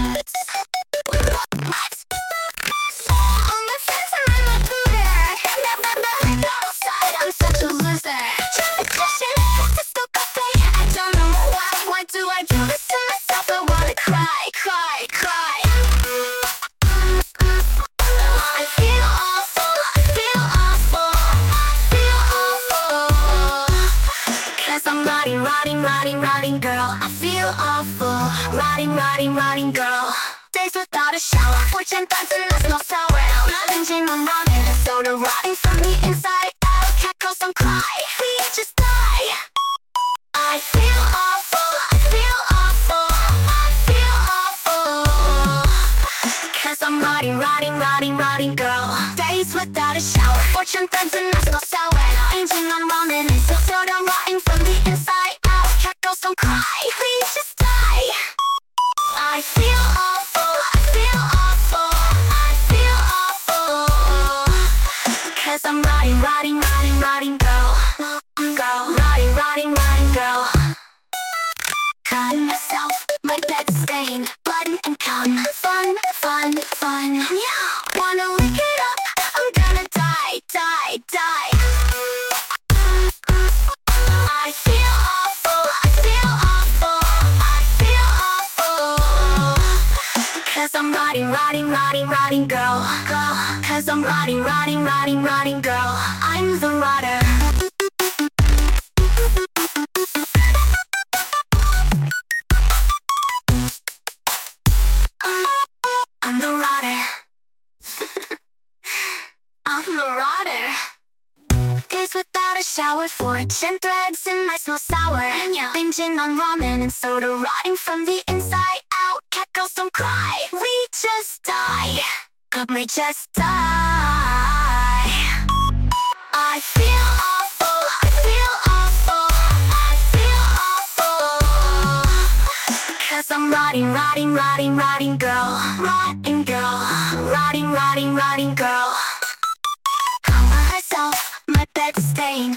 hurts. Rotting, rotting, rotting, rotting girl. I feel awful, rotting, rotting, rotting girl. Days without a shower, fortune times and that's no sour. Not binging on ramen and soda, rotting from the inside out. Cat girls don't cry, we just die. I feel awful, I feel awful, I feel awful. Cause I'm rotting, rotting, rotting, rotting girl Days without a shower Fortune times and that's no sour Engine on ramen and so soda myself, my bed stained Button and cum. Fun, fun, fun. Yeah, I'm rotting, rotting, rotting, rotting girl Girl, Cause I'm rotting, rotting, rotting, rotting girl I'm the rotter I'm the rotter. I'm the rotter. Days without a shower, fortune threads and I smell sour. Yeah. Binging on ramen and soda, rotting from the inside girls don't cry, we just die. Could we just die? I feel awful, I feel awful, I feel awful. Cause I'm rotting, rotting, rotting, rotting girl. Rotting girl, rotting, rotting, rotting girl. Come myself, my bed stained